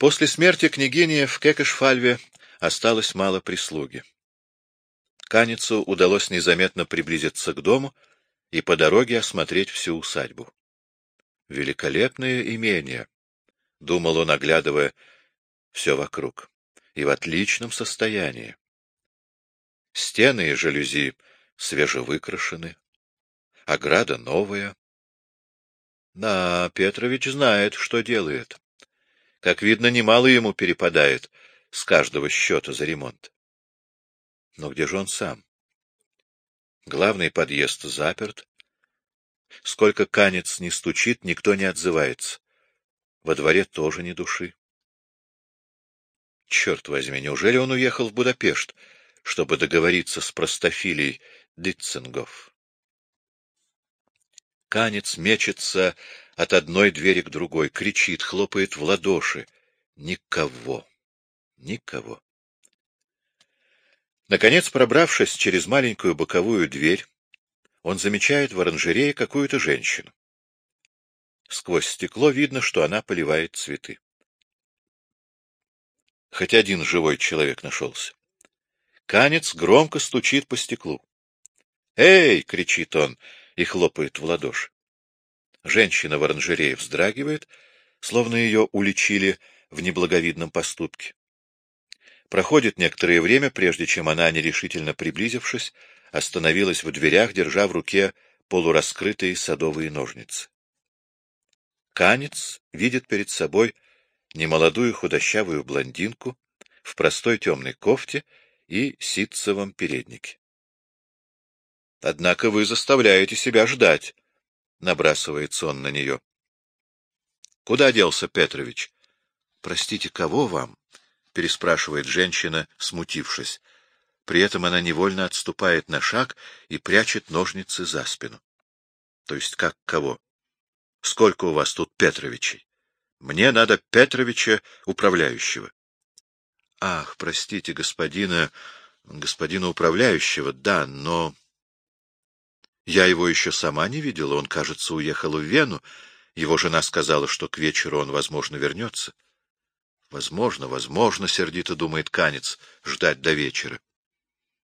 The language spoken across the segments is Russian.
После смерти княгини в Кекешфальве осталось мало прислуги. Каницу удалось незаметно приблизиться к дому и по дороге осмотреть всю усадьбу. Великолепное имение, — думал он, оглядывая все вокруг, — и в отличном состоянии. Стены и жалюзи свежевыкрашены, ограда новая. Да, Петрович знает, что делает. Как видно, немало ему перепадает с каждого счета за ремонт. Но где же он сам? Главный подъезд заперт. Сколько канец не стучит, никто не отзывается. Во дворе тоже ни души. Черт возьми, неужели он уехал в Будапешт, чтобы договориться с простофилей Дитцингов? Канец мечется от одной двери к другой, кричит, хлопает в ладоши. Никого. Никого. Наконец, пробравшись через маленькую боковую дверь, он замечает в оранжерее какую-то женщину. Сквозь стекло видно, что она поливает цветы. Хоть один живой человек нашелся. Канец громко стучит по стеклу. «Эй!» — кричит он и хлопает в ладоши. Женщина в оранжерее вздрагивает, словно ее уличили в неблаговидном поступке. Проходит некоторое время, прежде чем она, нерешительно приблизившись, остановилась в дверях, держа в руке полураскрытые садовые ножницы. Канец видит перед собой немолодую худощавую блондинку в простой темной кофте и ситцевом переднике. — Однако вы заставляете себя ждать, — набрасывается он на нее. — Куда делся Петрович? — Простите, кого вам? — переспрашивает женщина, смутившись. При этом она невольно отступает на шаг и прячет ножницы за спину. — То есть как кого? — Сколько у вас тут Петровичей? — Мне надо Петровича управляющего. — Ах, простите, господина... господина управляющего, да, но... Я его еще сама не видела, он, кажется, уехал в Вену. Его жена сказала, что к вечеру он, возможно, вернется. Возможно, возможно, — сердито думает Канец, — ждать до вечера.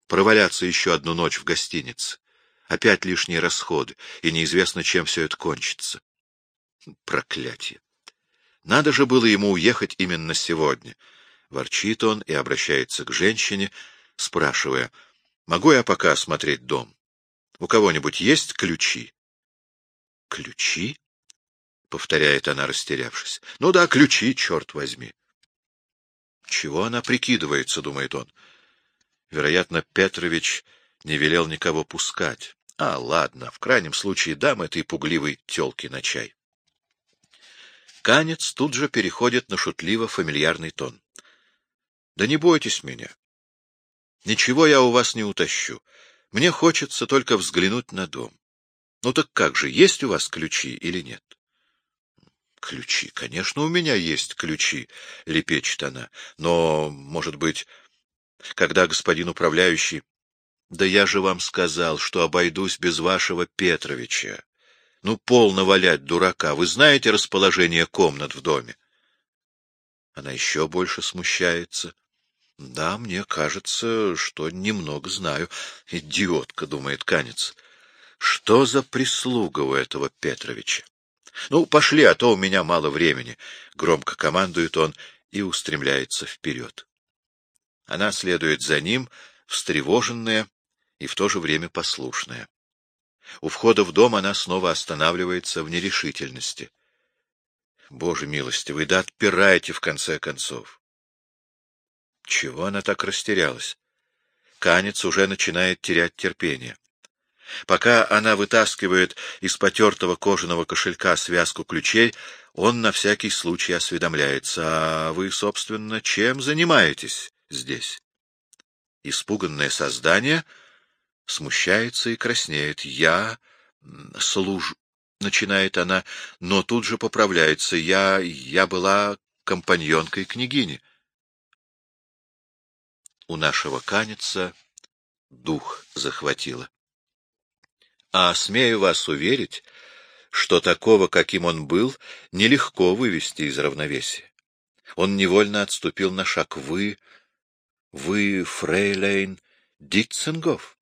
Проваляться еще одну ночь в гостинице. Опять лишние расходы, и неизвестно, чем все это кончится. Проклятие! Надо же было ему уехать именно сегодня. Ворчит он и обращается к женщине, спрашивая, могу я пока осмотреть дом? У кого-нибудь есть ключи? — Ключи? — повторяет она, растерявшись. — Ну да, ключи, черт возьми. Чего она прикидывается, — думает он. Вероятно, Петрович не велел никого пускать. А, ладно, в крайнем случае дам этой пугливой тёлке на чай. Канец тут же переходит на шутливо-фамильярный тон. — Да не бойтесь меня. Ничего я у вас не утащу. Мне хочется только взглянуть на дом. Ну так как же, есть у вас ключи или нет? Ключи, конечно, у меня есть ключи, лепечет она. Но, может быть, когда господин управляющий... Да я же вам сказал, что обойдусь без вашего Петровича. Ну, полно валять дурака. Вы знаете расположение комнат в доме? Она еще больше смущается. Да, мне кажется, что немного знаю. Идиотка, думает Канец. Что за прислуга у этого Петровича? Ну, пошли, а то у меня мало времени. Громко командует он и устремляется вперед. Она следует за ним, встревоженная и в то же время послушная. У входа в дом она снова останавливается в нерешительности. Боже милостивый, да отпирайте в конце концов. Чего она так растерялась? Канец уже начинает терять терпение. Пока она вытаскивает из потертого кожаного кошелька связку ключей, он на всякий случай осведомляется. «А вы, собственно, чем занимаетесь здесь?» Испуганное создание смущается и краснеет. «Я служу...» — начинает она, но тут же поправляется. «Я... я была компаньонкой княгини» у нашего каница дух захватило. А смею вас уверить, что такого, каким он был, нелегко вывести из равновесия. Он невольно отступил на шаг. «Вы... вы фрейлейн Дитцингов?»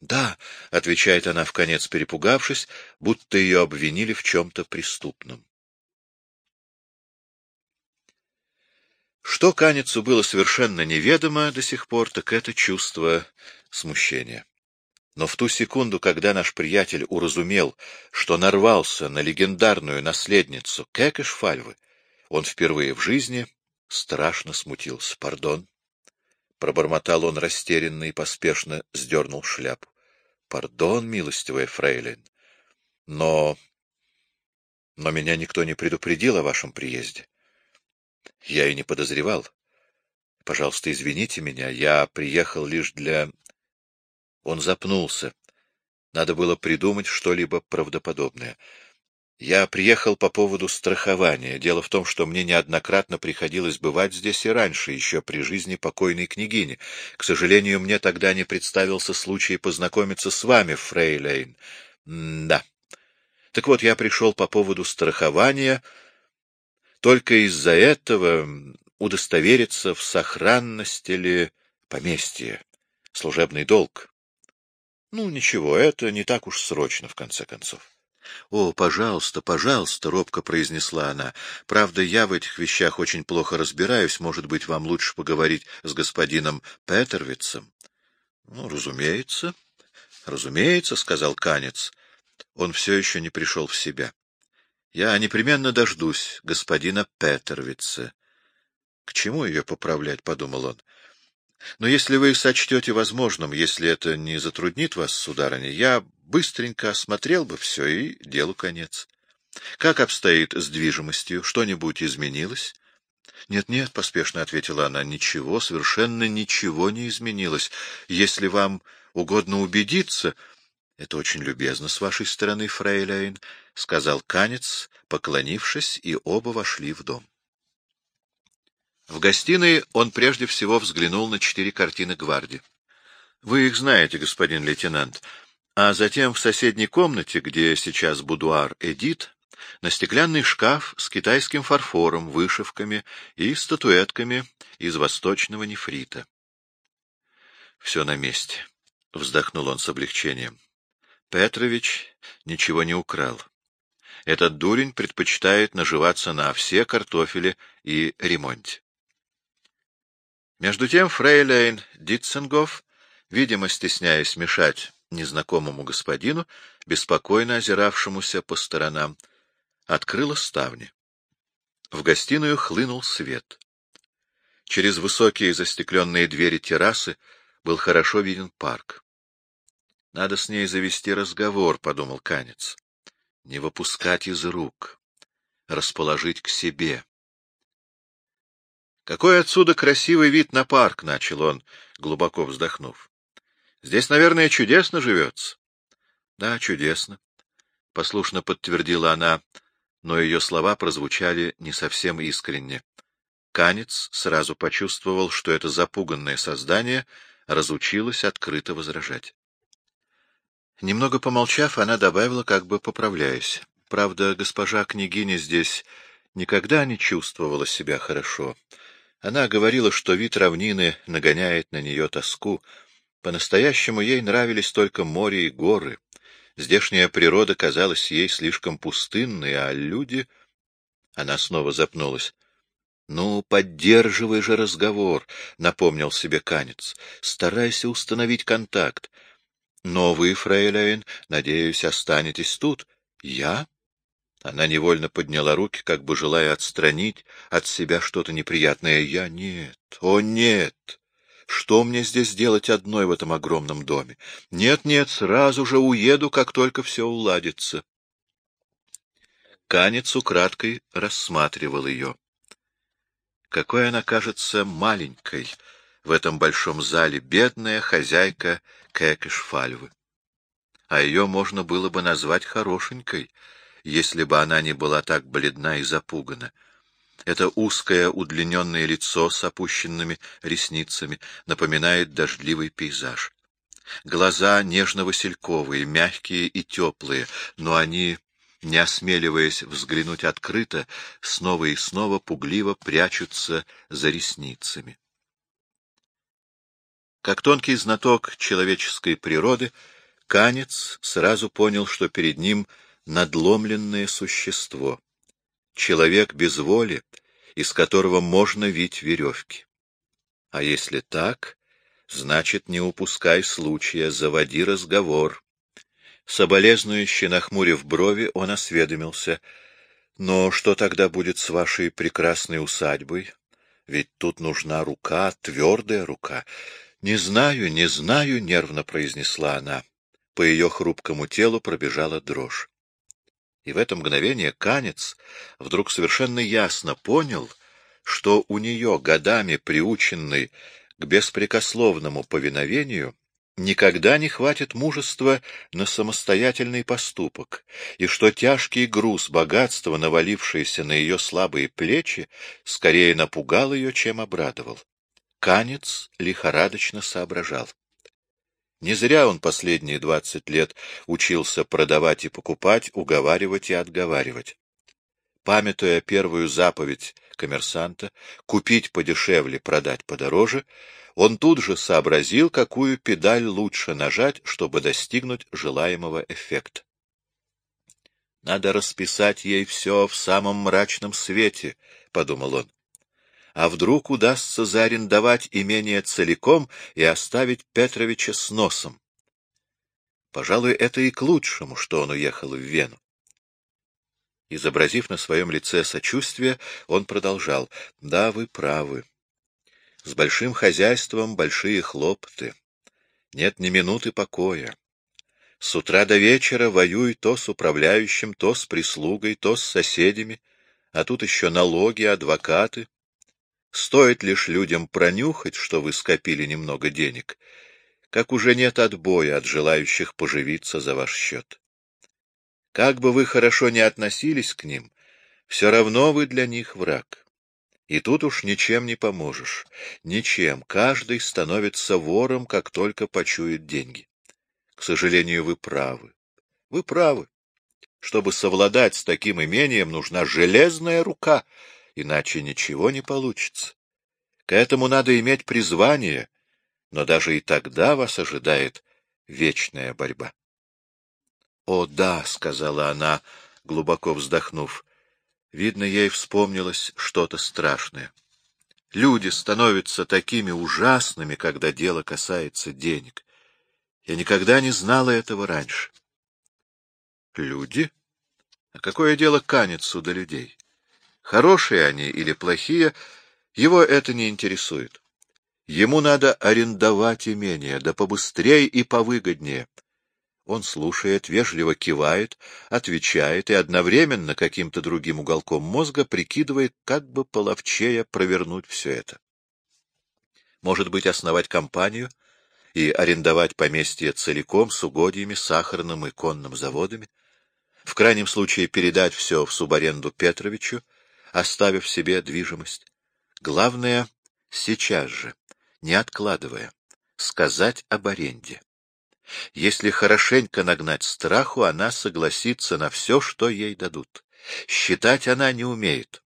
«Да», — отвечает она, вконец перепугавшись, будто ее обвинили в чем-то преступном. Что Каницу было совершенно неведомо до сих пор, так это чувство смущения. Но в ту секунду, когда наш приятель уразумел, что нарвался на легендарную наследницу Кекешфальвы, он впервые в жизни страшно смутился. «Пардон», — пробормотал он растерянно и поспешно сдернул шляпу. «Пардон, милостивая фрейлин, но... но меня никто не предупредил о вашем приезде. Я и не подозревал. Пожалуйста, извините меня, я приехал лишь для... Он запнулся. Надо было придумать что-либо правдоподобное. Я приехал по поводу страхования. Дело в том, что мне неоднократно приходилось бывать здесь и раньше, еще при жизни покойной княгини. К сожалению, мне тогда не представился случай познакомиться с вами, фрейлейн. да. Так вот, я пришел по поводу страхования только из-за этого удостовериться в сохранности ли поместья, служебный долг. Ну, ничего, это не так уж срочно, в конце концов. — О, пожалуйста, пожалуйста, — робко произнесла она. — Правда, я в этих вещах очень плохо разбираюсь. Может быть, вам лучше поговорить с господином Петервицем? — Ну, разумеется, разумеется, — сказал Канец. Он все еще не пришел в себя. Я непременно дождусь господина Петервица. К чему ее поправлять, — подумал он. Но если вы сочтете возможным, если это не затруднит вас, сударыня, я быстренько осмотрел бы все, и делу конец. Как обстоит с движимостью? Что-нибудь изменилось? «Нет-нет», — поспешно ответила она, — «ничего, совершенно ничего не изменилось. Если вам угодно убедиться...» «Это очень любезно с вашей стороны, фрейляйн», — сказал Канец, поклонившись, и оба вошли в дом. В гостиной он прежде всего взглянул на четыре картины гварди. Вы их знаете, господин лейтенант. А затем в соседней комнате, где сейчас будуар Эдит, на стеклянный шкаф с китайским фарфором, вышивками и статуэтками из восточного нефрита. Все на месте, — вздохнул он с облегчением. Петрович ничего не украл. Этот дурень предпочитает наживаться на все картофеле и ремонте. Между тем фрейлейн Дитценгоф, видимо, стесняясь мешать незнакомому господину, беспокойно озиравшемуся по сторонам, открыла ставни. В гостиную хлынул свет. Через высокие застекленные двери террасы был хорошо виден парк. Надо с ней завести разговор, — подумал Канец. Не выпускать из рук, расположить к себе. Какой отсюда красивый вид на парк, — начал он, глубоко вздохнув. Здесь, наверное, чудесно живется. Да, чудесно, — послушно подтвердила она, но ее слова прозвучали не совсем искренне. Канец сразу почувствовал, что это запуганное создание разучилось открыто возражать. Немного помолчав, она добавила, как бы поправляясь. Правда, госпожа княгиня здесь никогда не чувствовала себя хорошо. Она говорила, что вид равнины нагоняет на нее тоску. По-настоящему ей нравились только море и горы. Здешняя природа казалась ей слишком пустынной, а люди... Она снова запнулась. — Ну, поддерживай же разговор, — напомнил себе Канец. — Старайся установить контакт. Но вы, фрейлейн, надеюсь, останетесь тут. Я? Она невольно подняла руки, как бы желая отстранить от себя что-то неприятное. Я нет, о нет! Что мне здесь делать одной в этом огромном доме? Нет-нет, сразу же уеду, как только все уладится. Канец украдкой рассматривал ее. Какой она кажется маленькой, в этом большом зале бедная хозяйка Кэкешфальвы. А ее можно было бы назвать хорошенькой, если бы она не была так бледна и запугана. Это узкое удлиненное лицо с опущенными ресницами напоминает дождливый пейзаж. Глаза нежно-васильковые, мягкие и теплые, но они не осмеливаясь взглянуть открыто, снова и снова пугливо прячутся за ресницами. Как тонкий знаток человеческой природы, Канец сразу понял, что перед ним надломленное существо, человек без воли, из которого можно вить веревки. А если так, значит, не упускай случая, заводи разговор. Соболезнующе нахмурив брови, он осведомился. Но что тогда будет с вашей прекрасной усадьбой? Ведь тут нужна рука, твердая рука. Не знаю, не знаю, — нервно произнесла она. По ее хрупкому телу пробежала дрожь. И в это мгновение Канец вдруг совершенно ясно понял, что у нее, годами приученный к беспрекословному повиновению, никогда не хватит мужества на самостоятельный поступок, и что тяжкий груз богатства, навалившийся на ее слабые плечи, скорее напугал ее, чем обрадовал. Канец лихорадочно соображал. Не зря он последние двадцать лет учился продавать и покупать, уговаривать и отговаривать. Памятуя первую заповедь коммерсанта «купить подешевле, продать подороже», он тут же сообразил, какую педаль лучше нажать, чтобы достигнуть желаемого эффекта. «Надо расписать ей все в самом мрачном свете», — подумал он а вдруг удастся заарендовать имение целиком и оставить Петровича с носом. Пожалуй, это и к лучшему, что он уехал в Вену. Изобразив на своем лице сочувствие, он продолжал. — Да, вы правы. С большим хозяйством большие хлопоты. Нет ни минуты покоя. С утра до вечера воюй то с управляющим, то с прислугой, то с соседями, а тут еще налоги, адвокаты. Стоит лишь людям пронюхать, что вы скопили немного денег, как уже нет отбоя от желающих поживиться за ваш счет. Как бы вы хорошо ни относились к ним, все равно вы для них враг. И тут уж ничем не поможешь. Ничем. Каждый становится вором, как только почует деньги. К сожалению, вы правы. Вы правы. Чтобы совладать с таким имением, нужна железная рука — иначе ничего не получится. К этому надо иметь призвание, но даже и тогда вас ожидает вечная борьба. — О, да, — сказала она, глубоко вздохнув. Видно, ей вспомнилось что-то страшное. Люди становятся такими ужасными, когда дело касается денег. Я никогда не знала этого раньше. Люди? А какое дело канецу до людей? Хорошие они или плохие, его это не интересует. Ему надо арендовать имение, да побыстрее и повыгоднее. Он слушает, вежливо кивает, отвечает и одновременно каким-то другим уголком мозга прикидывает, как бы половчее провернуть все это. Может быть, основать компанию и арендовать поместье целиком с угодьями, сахарным и конным заводами, в крайнем случае передать все в субаренду Петровичу, оставив себе движимость. Главное — сейчас же, не откладывая, сказать об аренде. Если хорошенько нагнать страху, она согласится на все, что ей дадут. Считать она не умеет.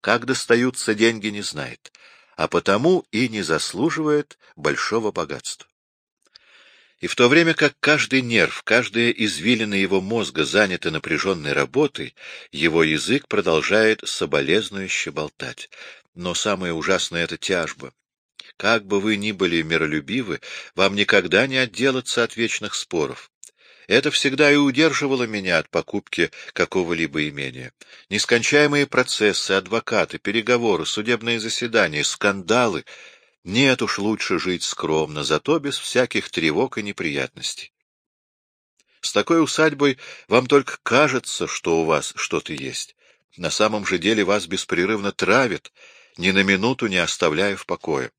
Как достаются деньги, не знает, а потому и не заслуживает большого богатства. И в то время как каждый нерв, каждая извилина его мозга заняты напряженной работой, его язык продолжает соболезнующе болтать. Но самое ужасное — это тяжба. Как бы вы ни были миролюбивы, вам никогда не отделаться от вечных споров. Это всегда и удерживало меня от покупки какого-либо имения. Нескончаемые процессы, адвокаты, переговоры, судебные заседания, скандалы — нет уж, лучше жить скромно, зато без всяких тревог и неприятностей. С такой усадьбой вам только кажется, что у вас что-то есть. На самом же деле вас беспрерывно травят, ни на минуту не оставляя в покое.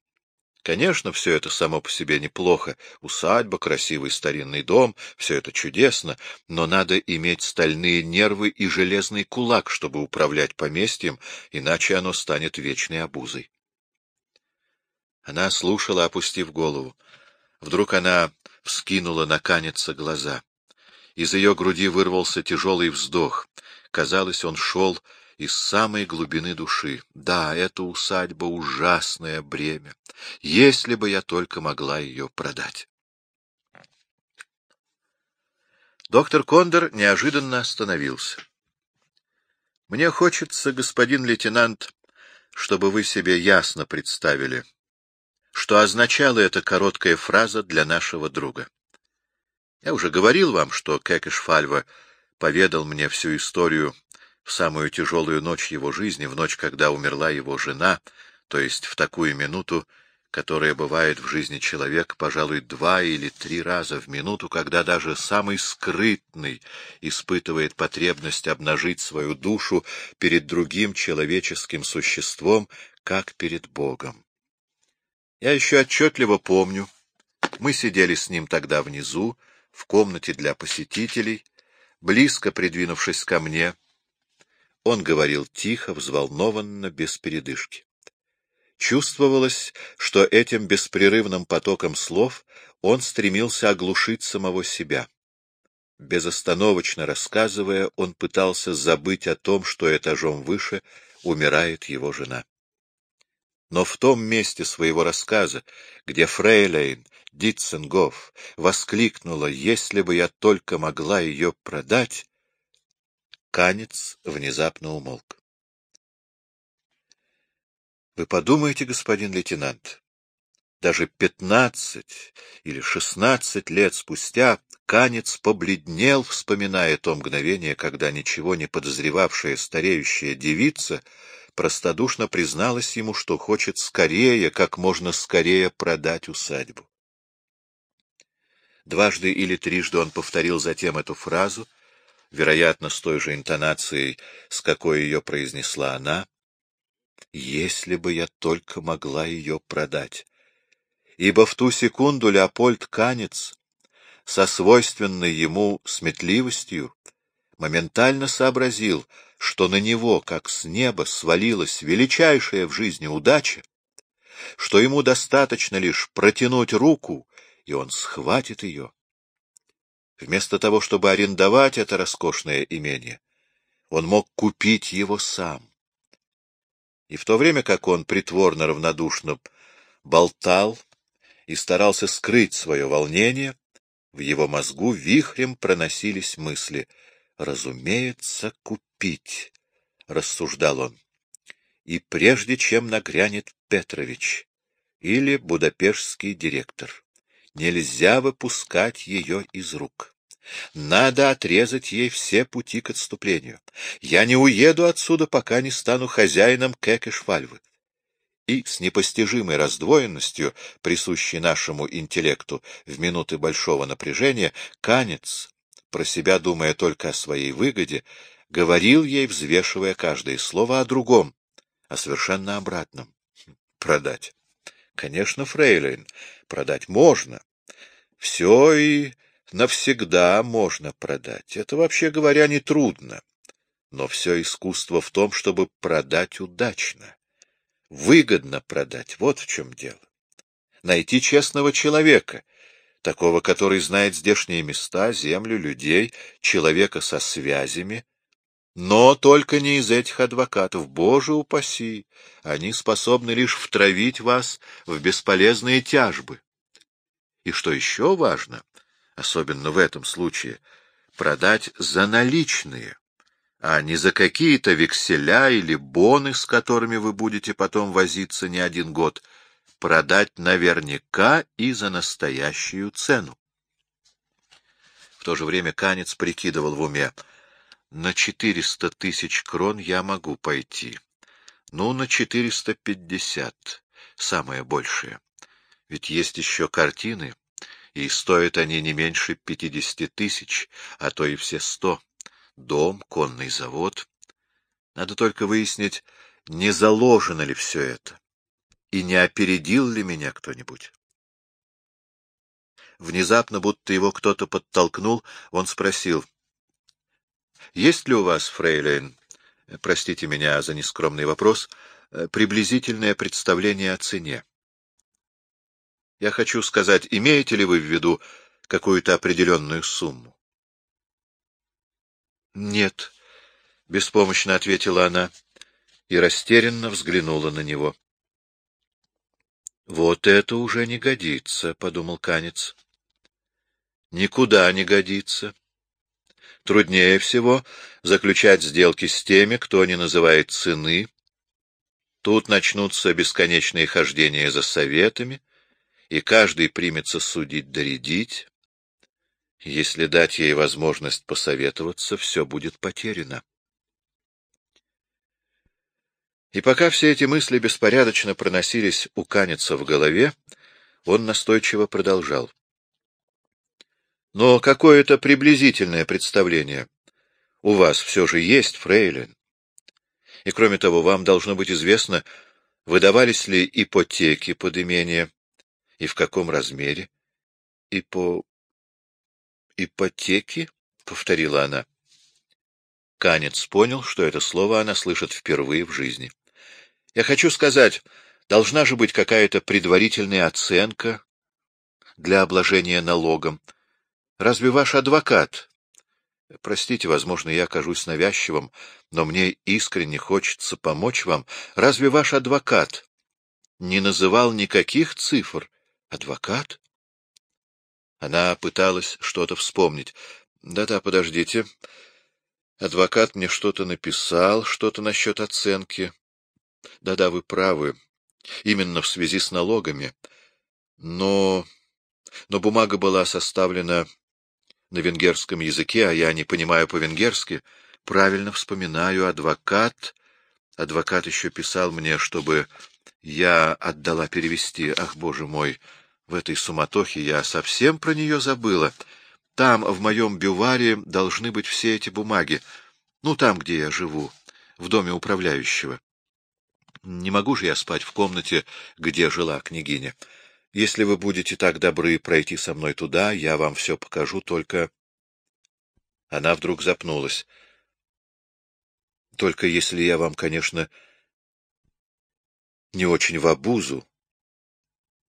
Конечно, все это само по себе неплохо. Усадьба, красивый старинный дом — все это чудесно, но надо иметь стальные нервы и железный кулак, чтобы управлять поместьем, иначе оно станет вечной обузой. Она слушала, опустив голову. Вдруг она вскинула на каница глаза. Из ее груди вырвался тяжелый вздох. Казалось, он шел из самой глубины души. Да, эта усадьба — ужасное бремя. Если бы я только могла ее продать. Доктор Кондор неожиданно остановился. — Мне хочется, господин лейтенант, чтобы вы себе ясно представили, что означала эта короткая фраза для нашего друга. Я уже говорил вам, что Кекеш Фальва поведал мне всю историю в самую тяжелую ночь его жизни, в ночь, когда умерла его жена, то есть в такую минуту, которая бывает в жизни человека, пожалуй, два или три раза в минуту, когда даже самый скрытный испытывает потребность обнажить свою душу перед другим человеческим существом, как перед Богом. Я еще отчетливо помню, мы сидели с ним тогда внизу, в комнате для посетителей, близко придвинувшись ко мне. Он говорил тихо, взволнованно, без передышки. Чувствовалось, что этим беспрерывным потоком слов он стремился оглушить самого себя. Безостановочно рассказывая, он пытался забыть о том, что этажом выше умирает его жена. Но в том месте своего рассказа, где Фрейлейн Дитценгоф воскликнула «Если бы я только могла ее продать!» Канец внезапно умолк. Вы подумайте, господин лейтенант, даже пятнадцать или шестнадцать лет спустя Канец побледнел, вспоминая то мгновение, когда ничего не подозревавшая стареющая девица простодушно призналась ему, что хочет скорее, как можно скорее продать усадьбу. Дважды или трижды он повторил затем эту фразу, вероятно, с той же интонацией, с какой ее произнесла она, «Если бы я только могла ее продать!» Ибо в ту секунду Леопольд Канец со свойственной ему сметливостью моментально сообразил, что на него, как с неба, свалилась величайшая в жизни удача, что ему достаточно лишь протянуть руку и он схватит ее. Вместо того, чтобы арендовать это роскошное имение, он мог купить его сам. И в то время как он притворно равнодушно болтал и старался скрыть свое волнение, в его мозгу вихрем проносились мысли. «Разумеется, купить», — рассуждал он. «И прежде чем нагрянет Петрович или будапештский директор». Нельзя выпускать ее из рук. Надо отрезать ей все пути к отступлению. Я не уеду отсюда, пока не стану хозяином Кекешвальвы. И с непостижимой раздвоенностью, присущей нашему интеллекту в минуты большого напряжения, Канец, про себя думая только о своей выгоде, говорил ей, взвешивая каждое слово о другом, о совершенно обратном. Продать. Конечно, фрейлин, продать можно. Все и навсегда можно продать. Это, вообще говоря, не трудно. Но все искусство в том, чтобы продать удачно. Выгодно продать, вот в чем дело. Найти честного человека, такого, который знает здешние места, землю, людей, человека со связями, но только не из этих адвокатов, боже упаси, они способны лишь втравить вас в бесполезные тяжбы. И что еще важно, особенно в этом случае, продать за наличные, а не за какие-то векселя или боны, с которыми вы будете потом возиться не один год, продать наверняка и за настоящую цену. В то же время Канец прикидывал в уме — на четыреста тысяч крон я могу пойти. Ну, на четыреста пятьдесят, самое большее. Ведь есть еще картины, и стоят они не меньше пятидесяти тысяч, а то и все сто. Дом, конный завод. Надо только выяснить, не заложено ли все это, и не опередил ли меня кто-нибудь. Внезапно, будто его кто-то подтолкнул, он спросил — есть ли у вас, фрейлин, простите меня за нескромный вопрос, приблизительное представление о цене? Я хочу сказать, имеете ли вы в виду какую-то определенную сумму? Нет, — беспомощно ответила она и растерянно взглянула на него. — Вот это уже не годится, — подумал Канец. — Никуда не годится. Труднее всего заключать сделки с теми, кто не называет цены. Тут начнутся бесконечные хождения за советами, и каждый примется судить доредить. Если дать ей возможность посоветоваться, все будет потеряно. И пока все эти мысли беспорядочно проносились у Каница в голове, он настойчиво продолжал. Но какое-то приблизительное представление у вас все же есть, фрейлин. И кроме того, вам должно быть известно, выдавались ли ипотеки под имение и в каком размере. Ипо... ипотеки? — повторила она. Канец понял, что это слово она слышит впервые в жизни. Я хочу сказать, должна же быть какая-то предварительная оценка для обложения налогом. Разве ваш адвокат... Простите, возможно, я окажусь навязчивым, но мне искренне хочется помочь вам. Разве ваш адвокат не называл никаких цифр? Адвокат? Она пыталась что-то вспомнить. Да-да, подождите. Адвокат мне что-то написал, что-то насчет оценки. Да-да, вы правы. Именно в связи с налогами. Но... Но бумага была составлена на венгерском языке, а я не понимаю по-венгерски. Правильно вспоминаю, адвокат... Адвокат еще писал мне, чтобы я отдала перевести. Ах, боже мой, в этой суматохе я совсем про нее забыла. Там, в моем бюваре, должны быть все эти бумаги. Ну, там, где я живу, в доме управляющего. Не могу же я спать в комнате, где жила княгиня. Если вы будете так добры пройти со мной туда, я вам все покажу, только... Она вдруг запнулась. Только если я вам, конечно, не очень в обузу,